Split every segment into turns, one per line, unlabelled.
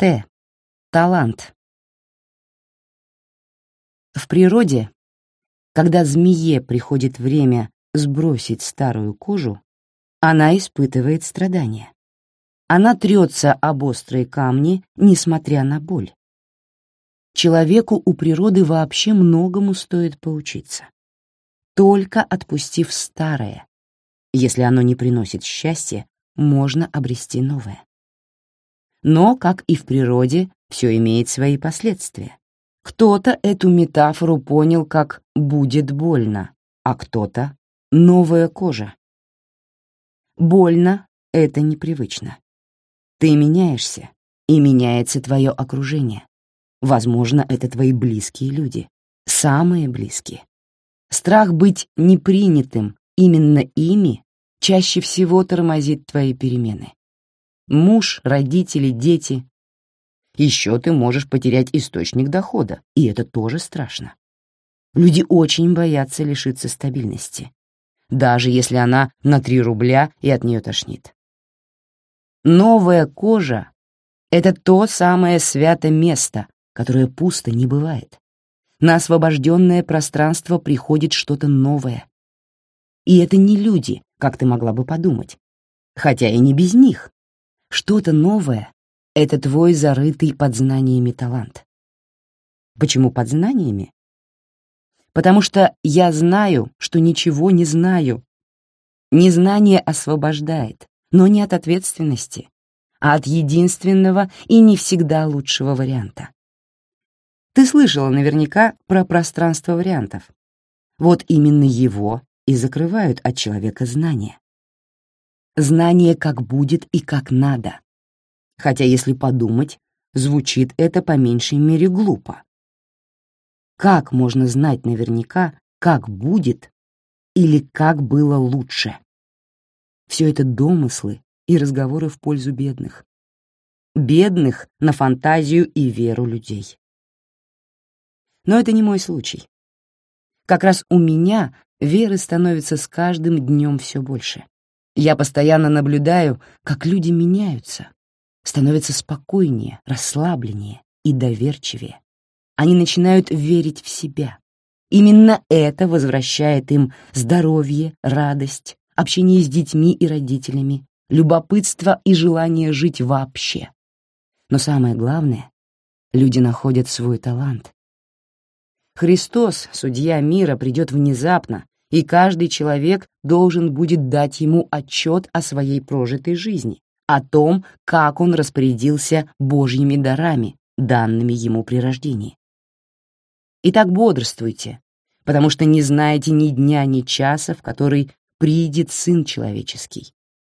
Т. Талант. В природе, когда змее приходит время сбросить старую кожу, она испытывает страдания. Она трется об острые камни, несмотря на боль. Человеку у природы вообще многому стоит поучиться. Только отпустив старое, если оно не приносит счастья, можно обрести новое. Но, как и в природе, все имеет свои последствия. Кто-то эту метафору понял как «будет больно», а кто-то — «новая кожа». Больно — это непривычно. Ты меняешься, и меняется твое окружение. Возможно, это твои близкие люди, самые близкие. Страх быть непринятым именно ими чаще всего тормозит твои перемены. Муж, родители, дети. Еще ты можешь потерять источник дохода, и это тоже страшно. Люди очень боятся лишиться стабильности, даже если она на 3 рубля и от нее тошнит. Новая кожа — это то самое святое место, которое пусто не бывает. На освобожденное пространство приходит что-то новое. И это не люди, как ты могла бы подумать. Хотя и не без них. Что-то новое — это твой зарытый под знаниями талант. Почему под знаниями? Потому что я знаю, что ничего не знаю. Незнание освобождает, но не от ответственности, а от единственного и не всегда лучшего варианта. Ты слышала наверняка про пространство вариантов. Вот именно его и закрывают от человека знания. Знание, как будет и как надо. Хотя, если подумать, звучит это по меньшей мере глупо. Как можно знать наверняка, как будет или как было лучше? Все это домыслы и разговоры в пользу бедных. Бедных на фантазию и веру людей. Но это не мой случай. Как раз у меня веры становится с каждым днем все больше. Я постоянно наблюдаю, как люди меняются, становятся спокойнее, расслабленнее и доверчивее. Они начинают верить в себя. Именно это возвращает им здоровье, радость, общение с детьми и родителями, любопытство и желание жить вообще. Но самое главное, люди находят свой талант, Христос, судья мира, придет внезапно, и каждый человек должен будет дать ему отчет о своей прожитой жизни, о том, как он распорядился Божьими дарами, данными ему при рождении. Итак, бодрствуйте, потому что не знаете ни дня, ни часа, в который приидет Сын Человеческий,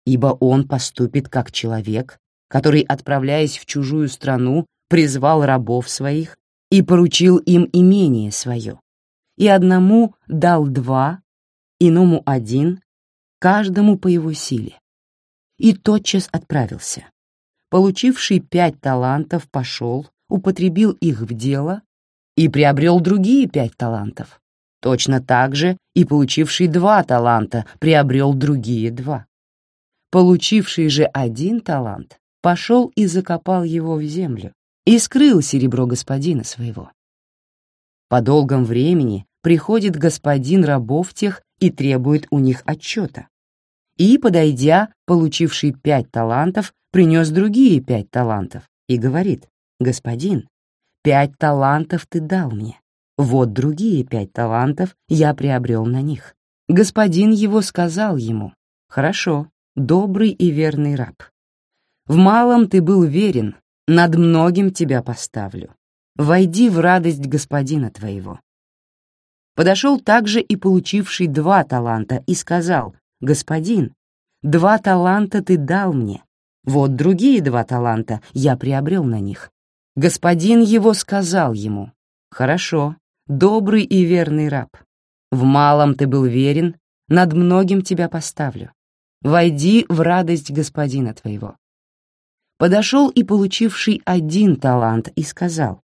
ибо Он поступит как человек, который, отправляясь в чужую страну, призвал рабов своих и поручил им имение свое, и одному дал два, иному один, каждому по его силе. И тотчас отправился. Получивший пять талантов пошел, употребил их в дело и приобрел другие пять талантов. Точно так же и получивший два таланта приобрел другие два. Получивший же один талант пошел и закопал его в землю и скрыл серебро господина своего. По долгом времени приходит господин рабов тех и требует у них отчета. И, подойдя, получивший пять талантов, принес другие пять талантов и говорит, «Господин, пять талантов ты дал мне, вот другие пять талантов я приобрел на них». Господин его сказал ему, «Хорошо, добрый и верный раб. В малом ты был верен, над многим тебя поставлю. Войди в радость господина твоего». Подошел также и получивший два таланта и сказал, «Господин, два таланта ты дал мне, вот другие два таланта я приобрел на них». Господин его сказал ему, «Хорошо, добрый и верный раб. В малом ты был верен, над многим тебя поставлю. Войди в радость господина твоего подошел и получивший один талант и сказал,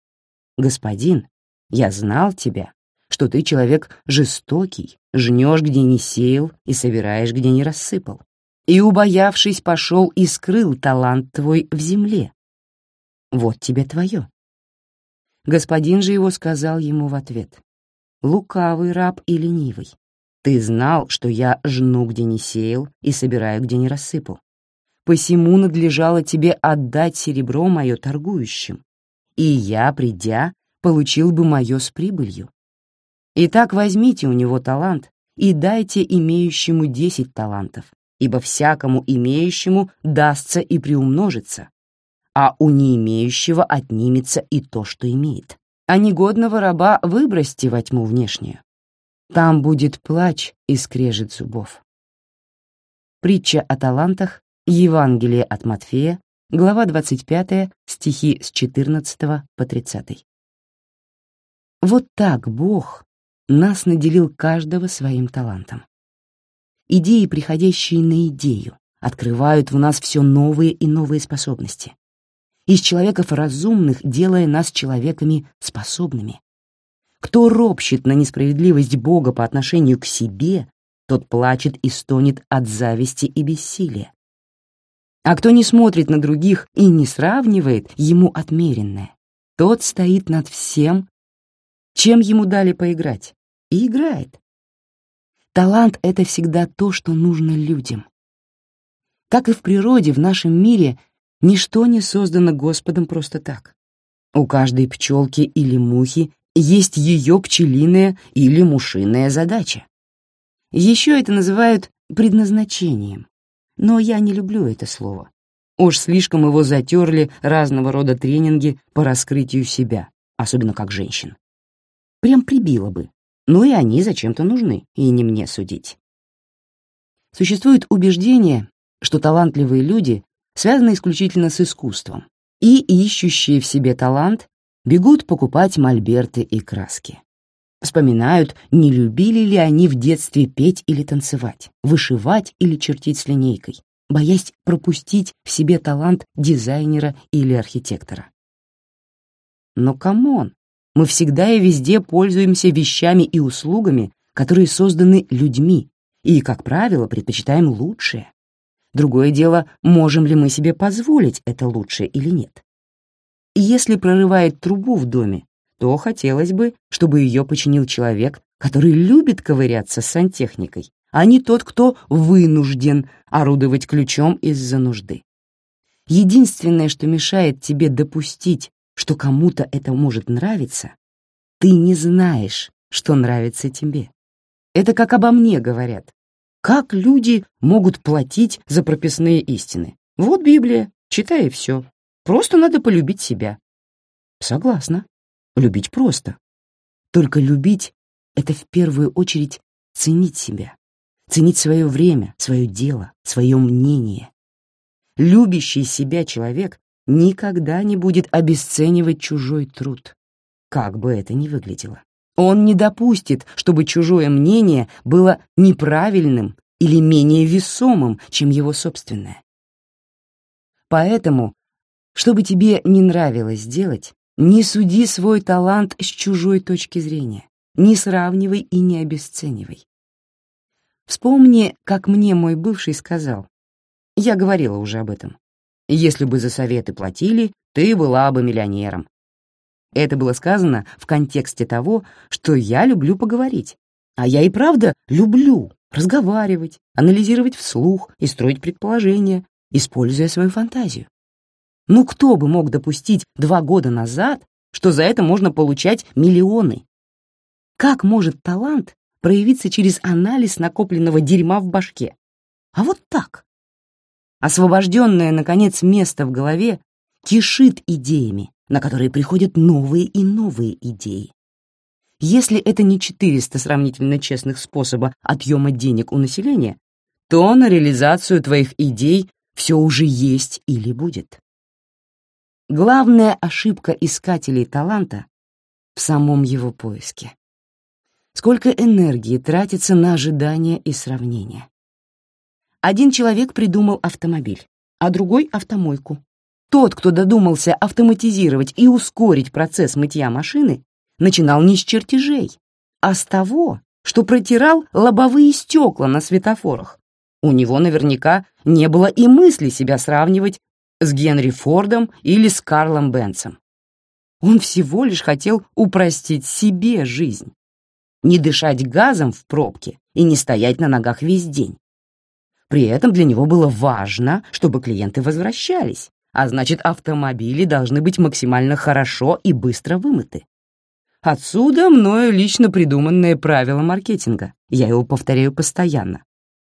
«Господин, я знал тебя, что ты человек жестокий, жнешь, где не сеял, и собираешь, где не рассыпал. И, убоявшись, пошел и скрыл талант твой в земле. вот тебе твое. Господин же его сказал ему в ответ, «Лукавый раб и ленивый, ты знал, что я жну, где не сеял, и собираю, где не рассыпал. Посему надлежало тебе отдать серебро мое торгующим, и я, придя, получил бы мое с прибылью. Итак, возьмите у него талант и дайте имеющему десять талантов, ибо всякому имеющему дастся и приумножится, а у не имеющего отнимется и то, что имеет. А негодного раба выбросьте во тьму внешнюю. Там будет плач и скрежет зубов. Притча о талантах, Евангелие от Матфея, глава 25, стихи с 14 по 30. Вот так Бог нас наделил каждого своим талантом. Идеи, приходящие на идею, открывают в нас все новые и новые способности. Из человеков разумных делая нас человеками способными. Кто ропщет на несправедливость Бога по отношению к себе, тот плачет и стонет от зависти и бессилия. А кто не смотрит на других и не сравнивает ему отмеренное, тот стоит над всем, чем ему дали поиграть, и играет. Талант — это всегда то, что нужно людям. Как и в природе, в нашем мире ничто не создано Господом просто так. У каждой пчелки или мухи есть ее пчелиная или мушиная задача. Еще это называют предназначением, но я не люблю это слово. Уж слишком его затерли разного рода тренинги по раскрытию себя, особенно как женщин. Прям прибило бы, но и они зачем-то нужны, и не мне судить. Существует убеждение, что талантливые люди связаны исключительно с искусством, и ищущие в себе талант бегут покупать мольберты и краски. Вспоминают, не любили ли они в детстве петь или танцевать, вышивать или чертить с линейкой, боясь пропустить в себе талант дизайнера или архитектора. Но come on, мы всегда и везде пользуемся вещами и услугами, которые созданы людьми, и, как правило, предпочитаем лучшее. Другое дело, можем ли мы себе позволить это лучшее или нет. Если прорывает трубу в доме, то хотелось бы, чтобы ее починил человек, который любит ковыряться с сантехникой, а не тот, кто вынужден орудовать ключом из-за нужды. Единственное, что мешает тебе допустить, что кому-то это может нравиться, ты не знаешь, что нравится тебе. Это как обо мне говорят. Как люди могут платить за прописные истины? Вот Библия, читай и все. Просто надо полюбить себя. Согласна. Любить просто. Только любить — это в первую очередь ценить себя, ценить свое время, свое дело, свое мнение. Любящий себя человек никогда не будет обесценивать чужой труд, как бы это ни выглядело. Он не допустит, чтобы чужое мнение было неправильным или менее весомым, чем его собственное. Поэтому что бы тебе не нравилось делать, не суди свой талант с чужой точки зрения, не сравнивай и не обесценивай. Вспомни, как мне мой бывший сказал. Я говорила уже об этом. Если бы за советы платили, ты была бы миллионером. Это было сказано в контексте того, что я люблю поговорить. А я и правда люблю разговаривать, анализировать вслух и строить предположения, используя свою фантазию. Ну кто бы мог допустить два года назад, что за это можно получать миллионы? Как может талант проявиться через анализ накопленного дерьма в башке? А вот так. Освобожденное, наконец, место в голове кишит идеями, на которые приходят новые и новые идеи. Если это не 400 сравнительно честных способа отъема денег у населения, то на реализацию твоих идей все уже есть или будет. Главная ошибка искателей таланта в самом его поиске. Сколько энергии тратится на ожидания и сравнения. Один человек придумал автомобиль, а другой — автомойку. Тот, кто додумался автоматизировать и ускорить процесс мытья машины, начинал не с чертежей, а с того, что протирал лобовые стекла на светофорах. У него наверняка не было и мысли себя сравнивать с Генри Фордом или с Карлом Бенцем. Он всего лишь хотел упростить себе жизнь. Не дышать газом в пробке и не стоять на ногах весь день. При этом для него было важно, чтобы клиенты возвращались, а значит, автомобили должны быть максимально хорошо и быстро вымыты. Отсюда мною лично придуманное правило маркетинга. Я его повторяю постоянно.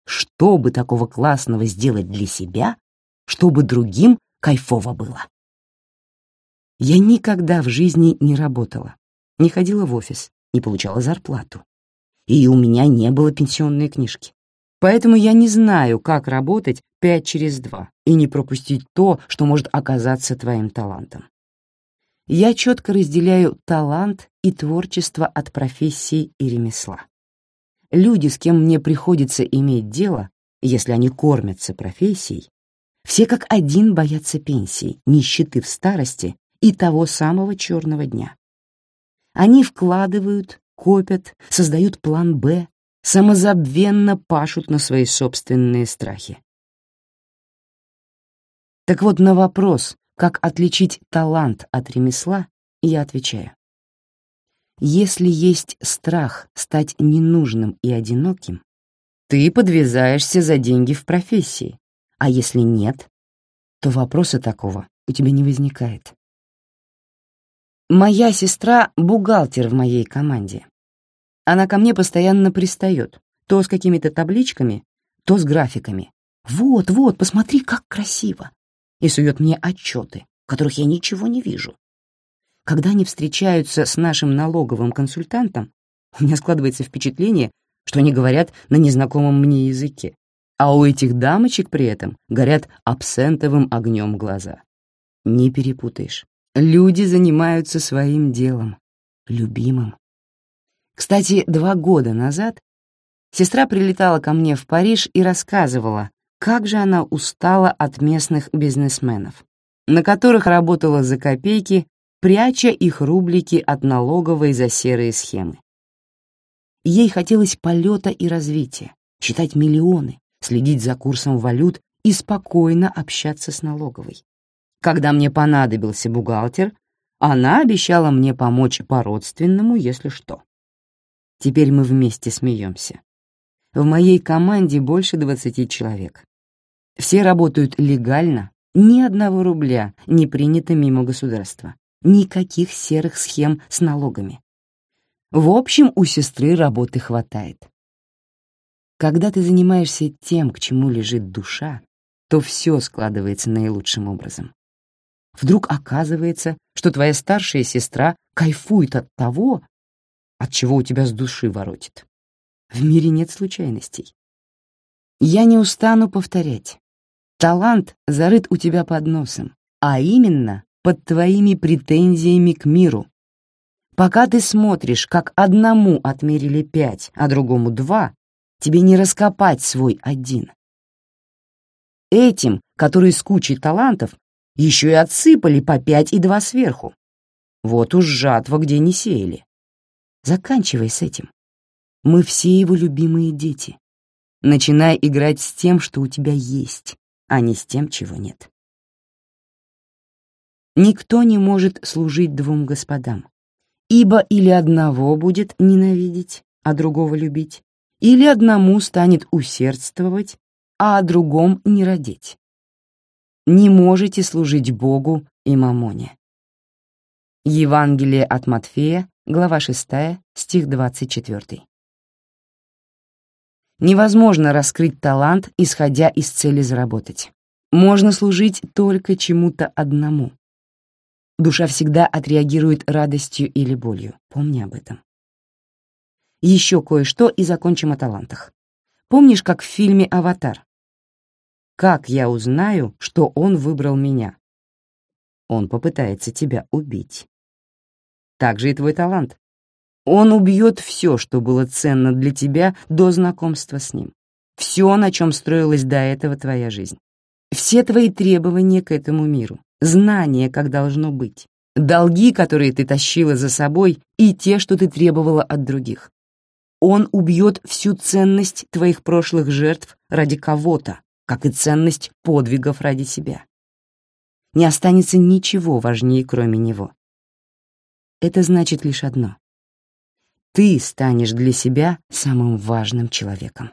Что бы такого классного сделать для себя, чтобы другим кайфово было? Я никогда в жизни не работала, не ходила в офис, не получала зарплату. И у меня не было пенсионной книжки. Поэтому я не знаю, как работать пять через два и не пропустить то, что может оказаться твоим талантом. Я четко разделяю талант и творчество от профессии и ремесла. Люди, с кем мне приходится иметь дело, если они кормятся профессией, все как один боятся пенсии, нищеты в старости и того самого черного дня. Они вкладывают, копят, создают план «Б», самозабвенно пашут на свои собственные страхи. Так вот, на вопрос, как отличить талант от ремесла, я отвечаю. Если есть страх стать ненужным и одиноким, ты подвязаешься за деньги в профессии, а если нет, то вопроса такого у тебя не возникает. Моя сестра — бухгалтер в моей команде. Она ко мне постоянно пристает, то с какими-то табличками, то с графиками. «Вот, вот, посмотри, как красиво!» И сует мне отчеты, в которых я ничего не вижу. Когда они встречаются с нашим налоговым консультантом, у меня складывается впечатление, что они говорят на незнакомом мне языке, а у этих дамочек при этом горят абсентовым огнем глаза. Не перепутаешь. Люди занимаются своим делом, любимым. Кстати, два года назад сестра прилетала ко мне в Париж и рассказывала, как же она устала от местных бизнесменов, на которых работала за копейки, пряча их рублики от налоговой за серые схемы. Ей хотелось полета и развития, считать миллионы, следить за курсом валют и спокойно общаться с налоговой. Когда мне понадобился бухгалтер, она обещала мне помочь по-родственному, если что. Теперь мы вместе смеемся. В моей команде больше 20 человек. Все работают легально, ни одного рубля не принято мимо государства, никаких серых схем с налогами. В общем, у сестры работы хватает. Когда ты занимаешься тем, к чему лежит душа, то все складывается наилучшим образом. Вдруг оказывается, что твоя старшая сестра кайфует от того, от чего у тебя с души воротит. В мире нет случайностей. Я не устану повторять. Талант зарыт у тебя под носом, а именно под твоими претензиями к миру. Пока ты смотришь, как одному отмерили пять, а другому два, тебе не раскопать свой один. Этим, которые с кучей талантов, еще и отсыпали по пять и два сверху. Вот уж жатва, где не сеяли. Заканчивай с этим. Мы все его любимые дети. Начинай играть с тем, что у тебя есть, а не с тем, чего нет. Никто не может служить двум господам, ибо или одного будет ненавидеть, а другого любить, или одному станет усердствовать, а о другом не родить. Не можете служить Богу и Мамоне. Евангелие от Матфея, глава 6, стих 24. Невозможно раскрыть талант, исходя из цели заработать. Можно служить только чему-то одному. Душа всегда отреагирует радостью или болью. Помни об этом. Еще кое-что и закончим о талантах. Помнишь, как в фильме «Аватар»? Как я узнаю, что он выбрал меня? Он попытается тебя убить. Так же и твой талант. Он убьет все, что было ценно для тебя до знакомства с ним. Все, на чем строилась до этого твоя жизнь. Все твои требования к этому миру, знания, как должно быть, долги, которые ты тащила за собой, и те, что ты требовала от других. Он убьет всю ценность твоих прошлых жертв ради кого-то, как и ценность подвигов ради себя. не останется ничего важнее, кроме него. Это значит лишь одно. Ты станешь для себя самым важным человеком.